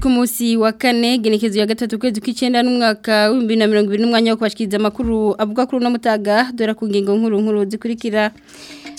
ku munsi wa kane ya gatatu kwezi kw'icyenda n'umwaka w'ibihumbi na mirongo ibiri n'umwanya wo kubashikiriza amakuru avuga kuri uno mutaga dore ku ngingo nkuru nkuru zikurikira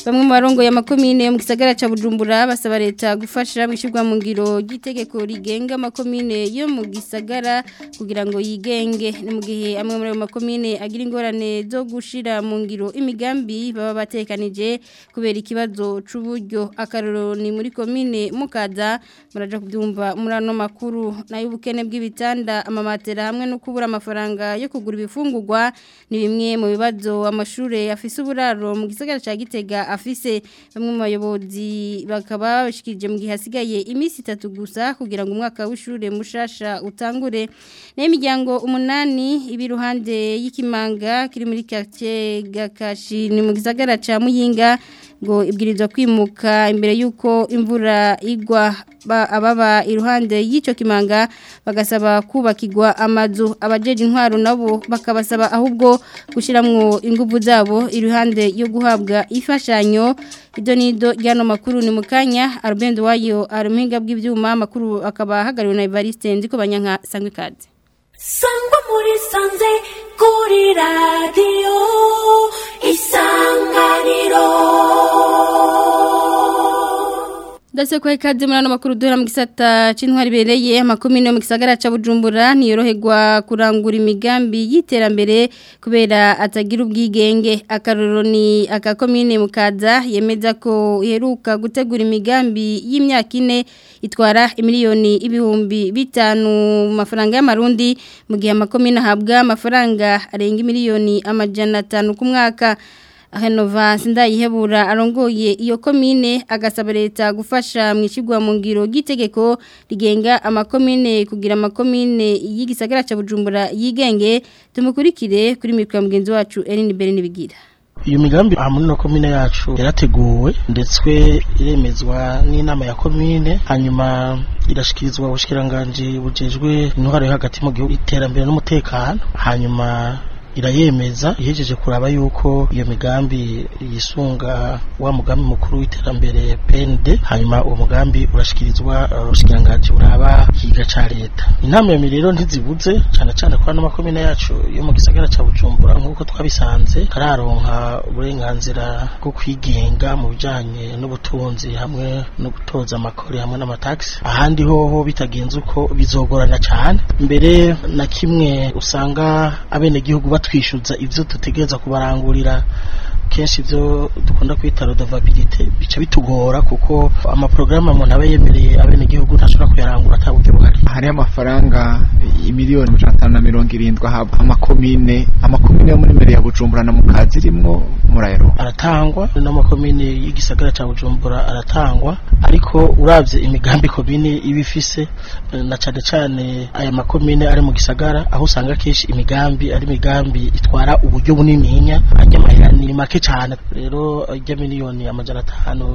bamwe mu barongoye amakomine yo mu gisagara cya Bujumbura basaba leta gufashira mu ishyirwa mu ngiro ry'itegeko rigenga amakomine yo mu gisagara kugira ngo yigenge ni mu gihe amwe muri ayo makomine agira ingorane zo gushira mu ngiro imigambi baba batekanije kubera ikibazo c'uburyo akaroro ni muri komine mukaza muraja kubyumva muri ano makuru nayo ubukene bw'ibitanda amamatera hamwe no kubura amafaranga yo kugura ibifungurwa ni bimwe mu bibazo amashuri afise uburaro mu gisagara cya Gitega afise bamwe mu bayobozi bakaba babashikirije mu gihe hasigaye iminsi itatu gusa kugira ngo umwaka w'ishure mushasha utangure nayo imiryango umunani ibiruhande ruhande y'ikimanga kiri muri quartier gakashi ni mu gisagara ca Muyinga ngo ibwirizwa kwimuka imbere yuko imvura igwa ababa iruhande y'icyo kimanga bagasaba kubakirwa amazu abajeje intwaro nabo bakabasaba ahubwo gushiramwo ingufu zabo iruhande yo guhabwa ifasha yanyu ibyo ni ibyo ryano makuru ni mu kanya wayo aruhinga bw'ibyuma makuru akaba ahagarariwe na Evariste ndiko banyanka sangwe kadi sangwa muri sanze kuri radiyo isanganiro ndetse ko ikadi muri ano makuru duhera mu gisata cy'intwari ibereye amakumi no mu gisagara cya bujumbura ntiyoroherwa kurangura imigambi y'iterambere kubera atagira ubwigenge akaroro ni akakomine mukaza yemeza ko iheruka gutegura imigambi y'imyaka ine itwara miliyoni ibihumbi bitanu mafaranga y'amarundi mu gihe amakomine ahabwa amafaranga arenga miliyoni amajana atanu ku mwaka Renovance ndayihebura arongoye iyo komine agasaba leta gufasha mu ishyirwa mu ngiro ry'itegeko rigenga amakomine kugira amakomine y'igisagara cya Bujumbura yigenge tumukurikire kuri mikwa mugenzi wacu Eline Berine bigira iyo migambi aha muri ino komine yacu yarateguwe ndetse iremezwa n'inama ya komine hanyuma irashyikirizwa ubushyikiranganji bujejwe intwaro yo hagati mu gihugu iterambere n'umutekano hanyuma irayemeza ihejeje kuraba yuko iyo migambi yisunga wa mugambi mukuru w'iterambere PND hanyuma uwo mugambi urashikirizwa uh, urushikiranganji uraba kiga ca leta inama rero ntizibuze cyane cyane kwa no yacu yo mu gisagara ca Bujumbura nkuko twabisanze kararonka uburenganzira bwo kwigenga mu bijyanye n'ubutunzi hamwe no gutoza amakori hamwe n'amataxi ahandi hoho bitagenze uko bizogorana cyane mbere na kimwe usanga abenegihugu gihugu batwishyuza ibyo dutegereza kubarangurira akenshi ibyo dukunda kwita rodovabilite bica bitugora kuko amaporogaramu umuntu aba yemereye abenegihugu ntashobora kuyarangura nta buryo buhari hari amafaranga miliyoni mirongo itanu na mirongo irindwi ahabwa amakomine amakomine yo muri mbere ya bujumbura na mukazirimwo murayero aratangwa n'amakomine y'igisagara cya bujumbura aratangwa ariko urabye imigambi komine iba ifise na cyane cyane aya makomine ari mu gisagara aho usanga akenshi imigambi ari imigambi itwara uburyo bunininya ajya amahera ni make cyane rero ajya miliyoni amajana atanu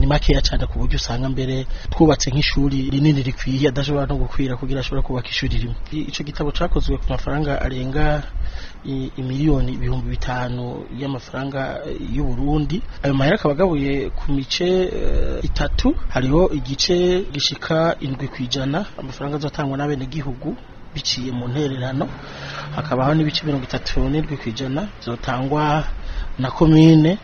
ni makeya cyane ku buryo usanga mbere twubatse nk'ishuri rinini rikwiye adashobora no gukwira kugira ashobora kubaka ishuri rimwe icyo gitabo cyakozwe ku mafaranga arenga imiliyoni ibihumbi bitanu y'amafaranga y'u Burundi ayo mahera akaba agabuye ku mice eh, itatu hariho igice gishika indwi ku ijana amafaranga azatangwa n'abenegihugu biciye mu ntererano hakabaho n'ibice mirongo itatu n'indwi ku ijana zotangwa na komine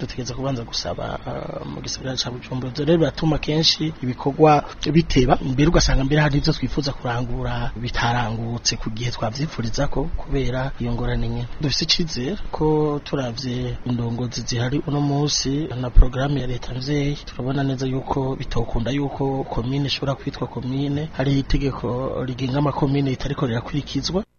dutegereza kubanza gusaba uh, mu gisagara cya Bujumbura dore biratuma kenshi ibikorwa biteba mbere ugasanga mbere hari ibyo twifuza kurangura bitarangutse ku gihe twabyifuriza ko kubera iyo ngorane nyine dufite icyizere ko turavye indongozi zihari uno munsi na programme ya leta mvyeyi turabona neza yuko bitokunda yuko komine ishobora kwitwa komine hari itegeko rigenga amakomine itariko rirakurikizwa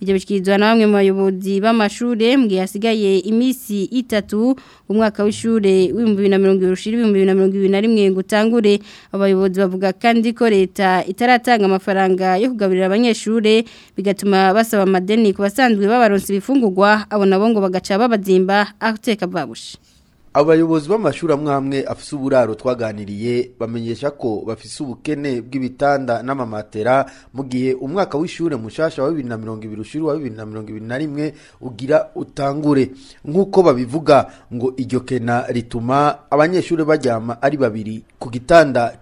ibyo bishikirizwa na bamwe mu bayobozi b'amashure mu gihe hasigaye iminsi itatu umwaka w'ishure w'ibihumbi na mirongo ibiri ibihumbi na mirongo ibiri na rimwe ngo utangure abayobozi bavuga kandi ko leta itaratanga amafaranga yo kugaburira abanyeshure bigatuma basaba amadeni ku basanzwe babaronsa ibifungurwa abo nabo ngo bagaca babazimba ateka babushe abayobozi b'amashuri amwe amwe afise uburaro twaganiriye bamenyesha ko bafise ubukene bw'ibitanda n'amamatera mu gihe umwaka w'ishure mushasha wa bibiri na mirongo ibiri ushira wa bibiri na mirongo ibiri na rimwe ugira utangure nk'uko babivuga ngo iryo kena rituma abanyeshuri baryama ari babiri ku gitanda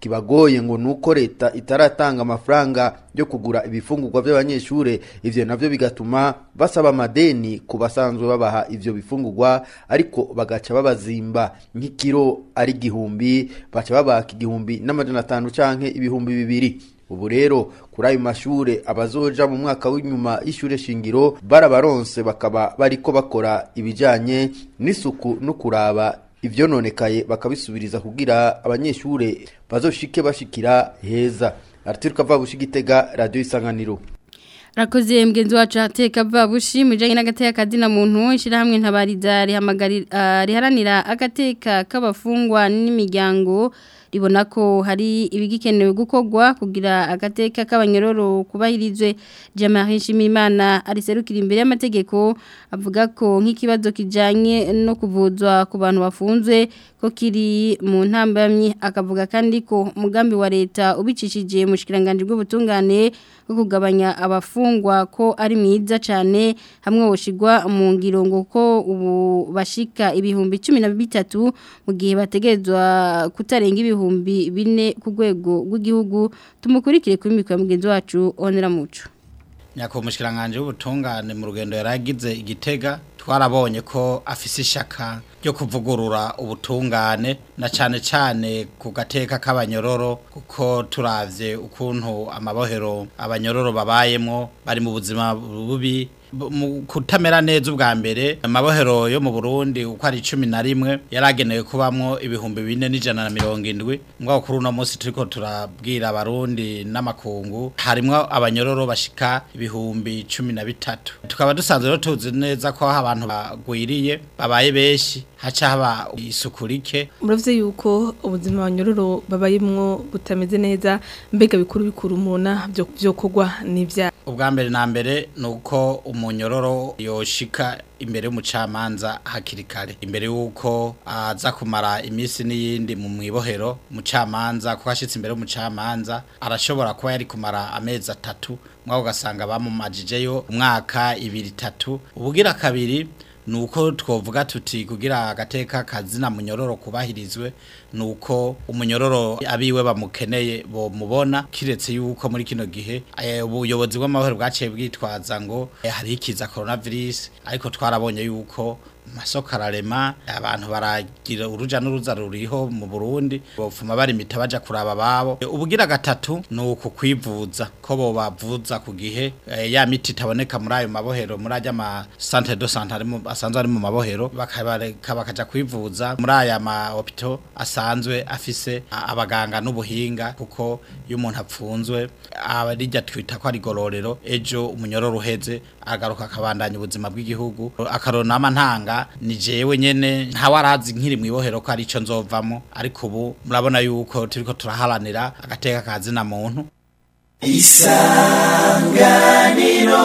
kibagoye ngo uko leta itaratanga amafaranga yo kugura ibifungurwa by'abanyeshuri ivyo navyo bigatuma basaba amadeni ku basanzwe babaha ibyo bifungurwa ariko bagaca babazimba nk'ikiro ari igihumbi baca babaka igihumbi n'amajana atanu canke ibihumbi bibiri ubu rero kuri ayo mashure abazoja mu mwaka w'inyuma y'ishure shingiro barabaronse bakaba bariko bakora ibijyanye n'isuku no kuraba ibyononekaye bakabisubiriza kugira abanyeshuri bazoshike bashikira heza araturuka vabushi gitega radio isanganiro Rakoze mgenzi wacu hateka babushi mujanye n'agateka kadina muntu shirahamwe ntabariza rihamagari uh, riharanira agateka k'abafungwa n'imiryango ribona ko hari ibigikenewe gukorwa kugira agateka k'abanyororo kubahirizwe Jamari Shimimana ariserukira imbere y'amategeko avuga ko nk'ikibazo kijanye no kuvuzwa ku bantu bafunzwe ko kiri mu ntambamyi akavuga kandi ko umugambi wa leta ubicishije mu bw'ubutungane bwo kugabanya abafungwa ko ari mwiza cyane hamwe woshigwa mu ngiro ko ubu bashika ibihumbi 13 mu gihe bategezwa kutarenga ibihumbi bine ku rwego rw'igihugu tumukurikire kuri mikwa mugenzi wacu onera muco nyako mushikiranganje w'ubutungane mu rugendo yaragize igitega twarabonye ko afise ishaka yo kuvugurura ubutungane na cyane cyane ku gateka k'abanyororo kuko turavye ukuntu amabohero abanyororo babayemo bari mu buzima bubi mu kutamera neza ubwa mbere amabohero yo mu Burundi uko ari 11 yaragenewe kubamwo ibihumbi 4170 mwa kuri uno munsi turiko turabwira abarundi n'amakungu harimo abanyororo bashika ibihumbi 13 tukaba dusanzwe rero tuzi neza ko abantu bagwiriye babaye benshi haca haba isuku rike yuko ubuzima abanyororo babayimwo butameze neza mbega bikuru bikuru umuna byo kugwa nivya ubwa mbere na mbere nuko um umunyororo yoshika imbere y'umucamanza hakiri kare imbere y'uko aza kumara iminsi n'iyindi mu mwibohero mucamanza kuko ashyitse imbere y'umucamanza arashobora kuba yari kumara amezi atatu mwaka ugasanga bamumajije yo umwaka ibiri itatu ubugira kabiri nuko twavuga tuti kugira agateka kazina munyororo kubahirizwe nuko umunyororo abiwe bamukeneye bo mubona kiretse yuko muri kino gihe eh, ubuyobozi bw'amahoro bwaciye bwitwaza ngo eh, hari ikiza coronavirus ariko twarabonye yuko masoko ararema abantu baragira uruja n'uruza ruriho mu Burundi bopfuma bari imita kuraba babo ubugira gatatu nuko kwivuza ko bo bavuza ku gihe e, ya miti taboneka muri ayo mabohero muri ajya ma centre de santé ari asanzwe ari mu mabohero bakabareka bakaja kwivuza muri aya ma hôpitaux asanzwe afise abaganga n'ubuhinga kuko iyo umuntu apfunzwe abarijya twita ko ari gororero ejo umunyororo uheze agaruka akabandanya ubuzima bw'igihugu akaronama ntanga kera ni jewe nyene nta warazi nkiri mu ibohero ko ari ico nzovamo ariko ubu murabona yuko ko turaharanira agateka kazi na muntu isanganiro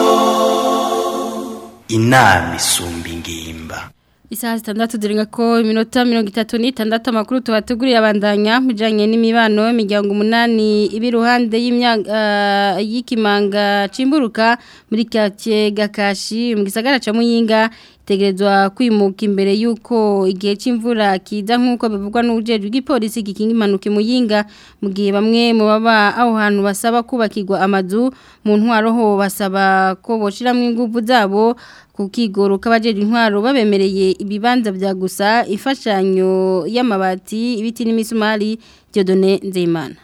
inama isumba ingimba Isaha zitandatu zirenga ko iminota mirongo itatu n'itandatu amakuru tubateguriye abandanya mujyanye n'imibano y’imiryango umunani iba iruhande ah, y'ikimanga cimburuka muri kake gakashi mu gisagara cya muyinga bategerezwa kwimuka imbere y'uko igihe cy'imvura kiza nk'uko bivugwa n'ubujeje bw'ipolisi gikinga impanuka imuyinga mu gihe bamwe mu baba aho hantu basaba kubakirwa amazu mu ntwaro ho basaba ko boshyiramo ingufu zabo kukigoro k'abajeje intwaro babemereye ibibanza bya gusa ifashanyo y'amabati ibiti n'imisumari Jodone Nzeyimana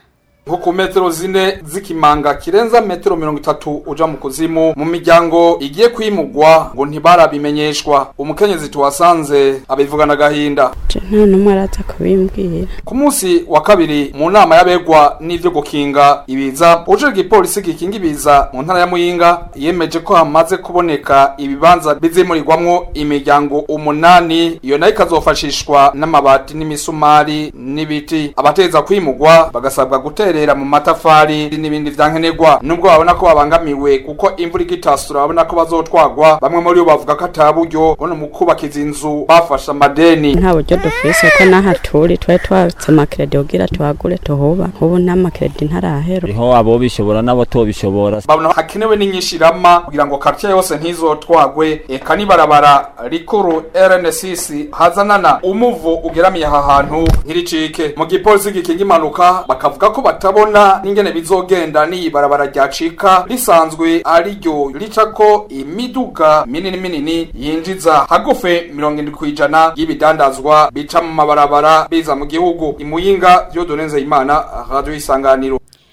nko ku metero zine z'ikimanga kirenza metero mirongo itatu ujya mu kuzimu mu miryango igiye kwimugwa ngo ntibarabimenyeshwa umukenyezi tuhasanze abivugana agahinda nta n'umwe araza kubimbwira ku munsi wa kabiri mu nama y'abegwa n'ibyo gukinga ibiza uje igipolisi gikinga ibiza mu ntara ya muyinga yemeje ko hamaze kuboneka ibibanza bizimurirwamwo imiryango umunani iyo nayo ikazofashishwa n'amabati n'imisumari n'ibiti abateza kwimugwa bagasabwa gutera guterera mu matafari n'ibindi vyankenerwa nubwo babona ko babangamiwe kuko imvura igitasura babona ko bazotwagwa bamwe muri bo bavuga ko ataburyo buryo bone izinzu bafasha izi amadeni nta buryo dufise ko n'aha turi twari twatse amakredi kugira tuhagure tuhuba ubu nta makredi ntarahera niho abo bishobora n'abo tobishobora babona hakenewe n'inyishirama kugira ngo kartier yose ntizotwagwe eka nibarabara rikuru RNCC hazanana umuvu ugeramiye aha hantu ntiricike mu gipolisi gikinga impanuka bakavuga ko bata atabona n'ingene bizogenda n'iyibarabara ryacika risanzwe ari ricako imiduga minini minini yinjiza hagufe mirongo irindwi ku ijana y'ibidandazwa bica mu mabarabara biza mu gihugu imuyinga Dieudonne Nzeyimana radio isanganiro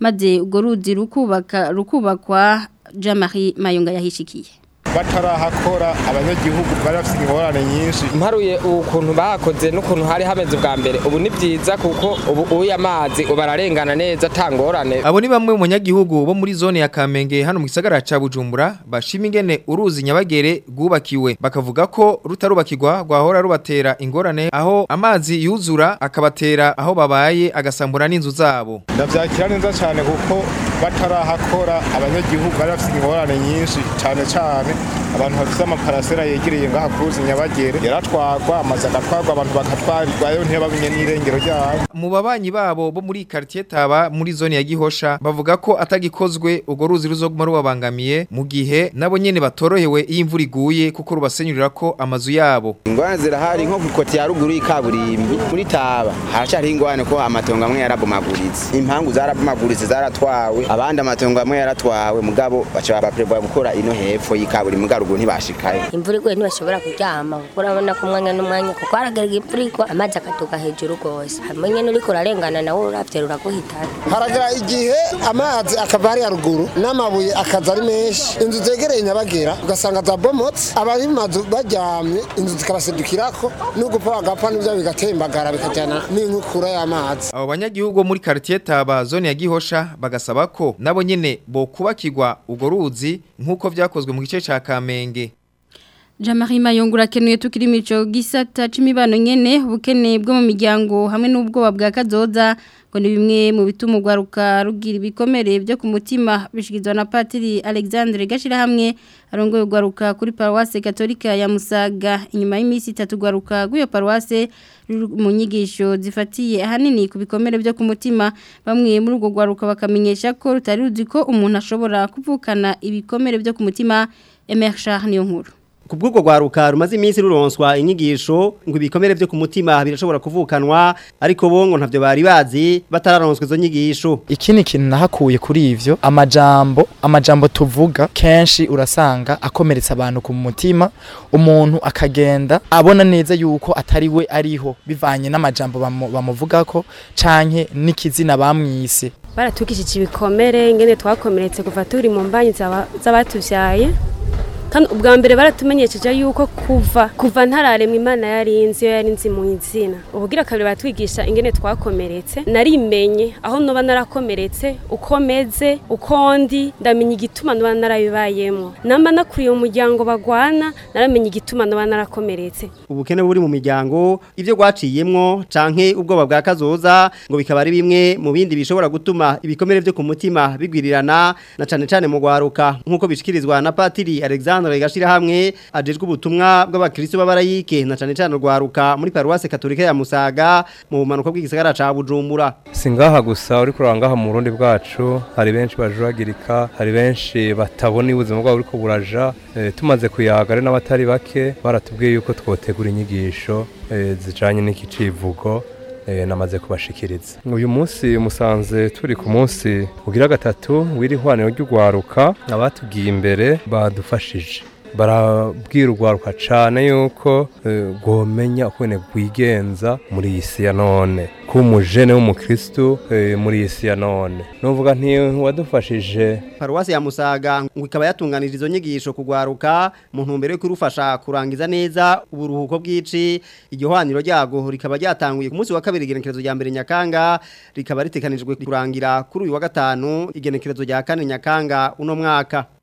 maze ugo ruzi rukubaka rukubakwa jean mayunga yahishikiye batarahakora abanyagihugu bari ingorane nyinshi mparuye ukuntu bakoze n'ukuntu hari hameze ubwa mbere ubu ni byiza kuko ubu uya amazi bararengana neza atangorane abo ni bamwe mu banyagihugu bo muri zone ya kamenge hano mu gisagara cya bujumbura bashima ingene uruzi nyabagere rwubakiwe bakavuga ko rutarubakirwa rwahora rubatera ingorane aho amazi yuzura akabatera aho babaye agasambura n'inzu zabo ndabyakira neza cyane kuko batarahakora abanyagihugu bari bafite ingorane nyinshi cyane cyane abantu bafite amaparasera yegereye ngaha kuruzi nyabagere yaratwagwa amazu agatwagwa abantu bagatwarirwa yo ntibamenye n'irengero ryabo mu babanyi babo bo muri quartier taba muri zone ya gihosha bavuga ko atagikozwe ugo ruzi ruzoguma rubabangamiye mu gihe nabo nyene batorohewe iyo imvura iguye kuko rubasenyurira ko amazu yabo ingwane zirahari nko kukoti ya ruguru y'ikaburimbi muri taba haracyari ingwane ko amatongo amwe yarabomaguritse impangu zarabomaguritse zaratwawe abandi amatongo amwe yaratwawe mugabo baca babapreba gukora ino hepfo y'ikaburimbi haruguru ntibashikayo imvura iguye ntibashobora kuryama kuko urabona ko umwanya n'umwanya kuko haragaragara imvura igwa amazi akatuka hejuru rwose hamwe nyine uriko urarengana nawe uravye ruraguhitana haragara igihe amazi akava hari ruguru n'amabuye akaza ari menshi inzu zegereye nyabagera ugasanga zabomotse abari mazu baryamye inzu zikabasedukirako n'ugupfa bagapfa n'ivyo bigatembagara bikajana n'inkukura y'amazi abo banyagihugu muri karitiye taba zone ya gihosha bagasaba ko nabo nyene bokubakirwa urwo ruzi nk'uko byakozwe mu gice cya Kame kamenge jamari mayungura akenuye tukiri mico gisata c'imibano nyene ubukene bwo mu miryango hamwe n'ubwoba bwa kazoza ngo ni bimwe mu bituma urwaruka rugira ibikomere byo ku mutima bishyikirizwa na patiri alexandre gashyirahamwe arongoye urwaruka kuri paruwase Katolika ya musaga inyuma y'iminsi itatu urwaruka rw'iyo paruwase mu nyigisho zifatiye ahanini ku bikomere byo ku mutima bamwe muri urwo rwaruka bakamenyesha ko rutari ko umuntu ashobora kuvukana ibikomere byo ku mutima Emershah niyo nkuru kubw'ubwo rwaruka rumaze iminsi ruronswa inyigisho ngo ibikomere byo ku mutima birashobora kuvukanwa ariko bo ngo ntabyo bari bazi batararonswa izo nyigisho ikindi kintu nahakuye kuri ivyo amajambo amajambo tuvuga kenshi urasanga akomeretsa abantu ku mutima umuntu akagenda abona neza yuko atari we ariho bivanye n'amajambo bamuvugako canke n'ikizina bamwise baratukishije ibikomere ingene twakomeretse kuva turi mu mbanyi z'abatuvyaye kandi ubwa mbere baratumenyesheje yuko kuva kuva ntararemwa imana yari yarinzi yari yarinzi mu izina ubugira kabiri batwigisha ingene twakomeretse narimenye aho nuba narakomeretse uko meze uko ndi ndamenya igituma nuba narabibayemo namba nakuriye umuryango bagwana naramenya igituma nuba narakomeretse ubukene buri mu miryango ibyo rwaciyemo canke ubwoba bwa kazoza ngo bikaba ari bimwe mu bindi bishobora gutuma ibikomere byo ku mutima bigwirirana na cyane cyane mu gwaruka nkuko bishikirizwa na Patiri Alexander igisobanuro igashirahamwe ajejwe ubutumwa bw'abakristo b'abarayike na cyane cyane rwaruka muri paruwase katolika ya Musaga mu bumanuko bw'igisagara ca Bujumbura singaha gusa uri kurangaha mu Burundi bwacu hari benshi bajuragirika hari benshi batabona ubuzima bwabo buriko buraja e, tumaze kuyagare n'abatari bake baratubwiye yuko twotegura inyigisho e, zijanye n'ikicivugo Eh, namaze kubashikiriza uyu munsi musanze turi ku munsi ugira gatatu w'iri hwaniro ry'ugwaruka abatubwiye imbere badufashije barabwirwaruka cyane yuko rwomenya eh, ukuntu rwigenza muri iyi si ya none kuba umujene w'umukirisitu eh, muri iyi si ya none nuvuga ntiwadufashije paruwasi ya musaga ngo ikaba yatunganije izo nyigisho kugwaruka mu ntumbero yo kurufasha kurangiza neza uburuhuko bw'ici igihuhaniro ryago rikaba ryatanguye ku munsi wa kabiri igenekerezo rya mbere nyakanga rikaba ritekanijwe kurangira kuri uyu wa gatanu igenekerezo rya kane nyakanga uno mwaka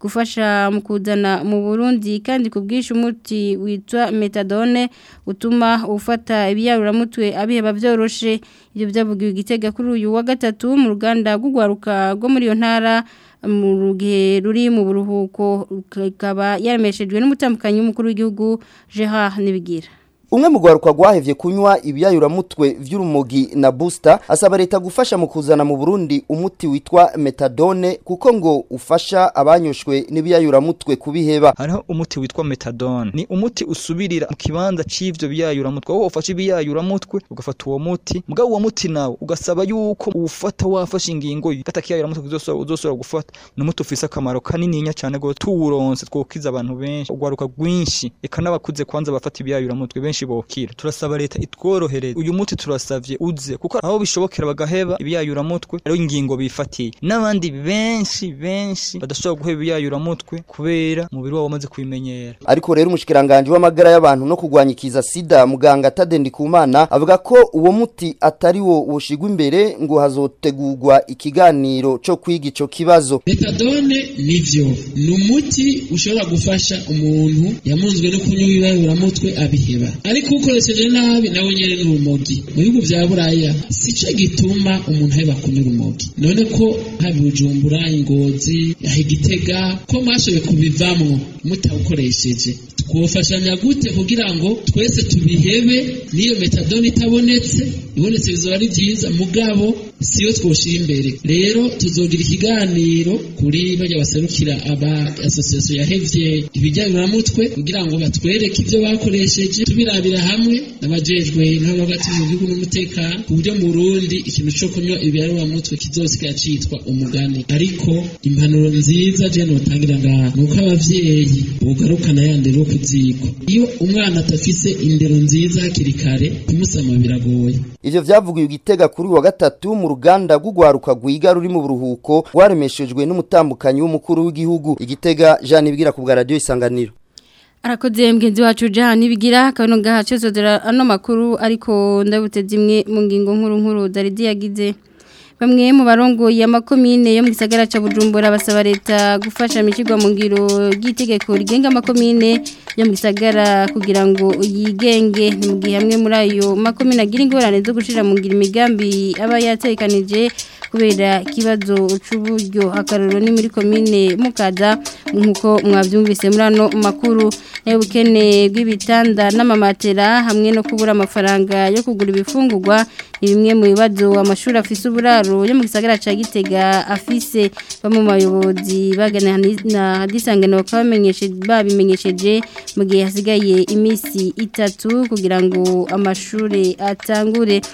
gufasha mu kuzana mu Burundi kandi ku bwinshi umuti witwa metadone utuma ufata ibiyaruramuntwe abiheba byoroshye ibyo byavugiwe igitega kuri uyu wa gatatu mu ruganda rw'ugwaruka rwo muri iyo ntara mu gihe ruri mu buruhuko ikaba yaremeshejwe n'umutambukanyi w'umukuru w'igihugu Gerard Nibigira umwe mu rwaruka rwahevye kunywa ibiyayuramutwe vy'urumogi na booster asaba leta gufasha mu kuzana mu Burundi umuti witwa metadone kuko ngo ufasha abanyoshwe n'ibiyayuramutwe kubiheba hariho umuti witwa metadone ni umuti usubirira mu kibanza c'ivyo biyayuramutwe aho ufashe ibiyayuramutwe ugafata uwo muti mugabo uwo muti nawe ugasaba yuko uwufata wafashe ingingo gata kiyayuramutwe uzosora gufata ni umuti ufise akamaro kanininya cane gose tuwuronse twokiza abantu benshi urwaruka rwinshi eka n'abakuze kwanza bafata ibiyayuramutwe benshi benshi bokira turasaba leta itworohereze uyu muti turasabye uze kuko aho bishobokera bagaheba ibiyayuramutwe ari ingingo bifatiye n'abandi benshi benshi badashobora guheba ibiyayuramutwe kubera umubiri wabo wamaze kubimenyera ariko rero umushikiranganje w'amagara y'abantu no kurwanya ikiza sida muganga Tadendi Kumana avuga ko uwo muti atari wo woshigwa imbere ngo hazotegurwa ikiganiro cyo kwiga icyo kibazo metadone nivyo ni umuti ushobora gufasha umuntu yamunzwe no kunywa ibiyayuramutwe abiheba ariko ukoresheje nabi nawe nyine ni urumogi mu bihugu bya buraya si cyo gituma umuntu aheba kunyura urumogi none ko haba bujumbura ingozi yahigitega ko mwashoboye kubivamwo mutawukoresheje kubafashanya gute kugira ngo twese tubihebe n'iyo metadone itabonetse ibonetse bizaba ari byiza mugabo siyo twoshira imbere rero tuzongera ikiganiro kuri bajya baserukira aba asosiyasiyo yahevye ibijyanye na mutwe kugira ngo batwereke ibyo bakoresheje tubirabira hamwe n'abajejwe n'abagati mu gihugu n'umutekano ku buryo mu Burundi ikintu cyo kunywa ibiharwa mutwe kizosigara citwa umugani ariko impanuro nziza je notangira ngaha nuko abavyeyi bogarukana yandero ku inzigo iyo umwana atafise indero nziza hakiri kare kumusama biragoye ivyo vyavugiwe igitega kuri wa gatatu mu ruganda rw'ugwaruka rwiga ruri mu buruhuko rwaremeshejwe n'umutambukanyi w'umukuru w'igihugu igitega Jean Ibwira ku bwa radio isanganiro arakoze mugenzi wacu jani bigira kano gaha ano makuru ariko ndabuteze imwe mu ngingo nkuru nkuru daridi yagize bamwe mu barongoye amakomine yo mu gisagara cya bujumbura basaba leta gufasha mu ngiro ry'itegeko rigenga amakomine yo mu gisagara kugira ngo yigenge mu gihe muri ayo makomine agira ingorane zo gushyira mu ngiro imigambi aba yatekanije kubera ikibazo cy'uburyo akarorero ni muri komine mukaza nk'uko mwabyumvise muri ano makuru n'ubukene bw'ibitanda n'amamatera hamwe no kubura amafaranga yo kugura ibifungugwa bimwe mu bibazo amashuri afise uburaro yo mu gisagara cya gitega afise bamwe mu bayobozi bagana na hadisangano bakaba babimenyesheje mu gihe hasigaye iminsi itatu kugira ngo amashuri atangure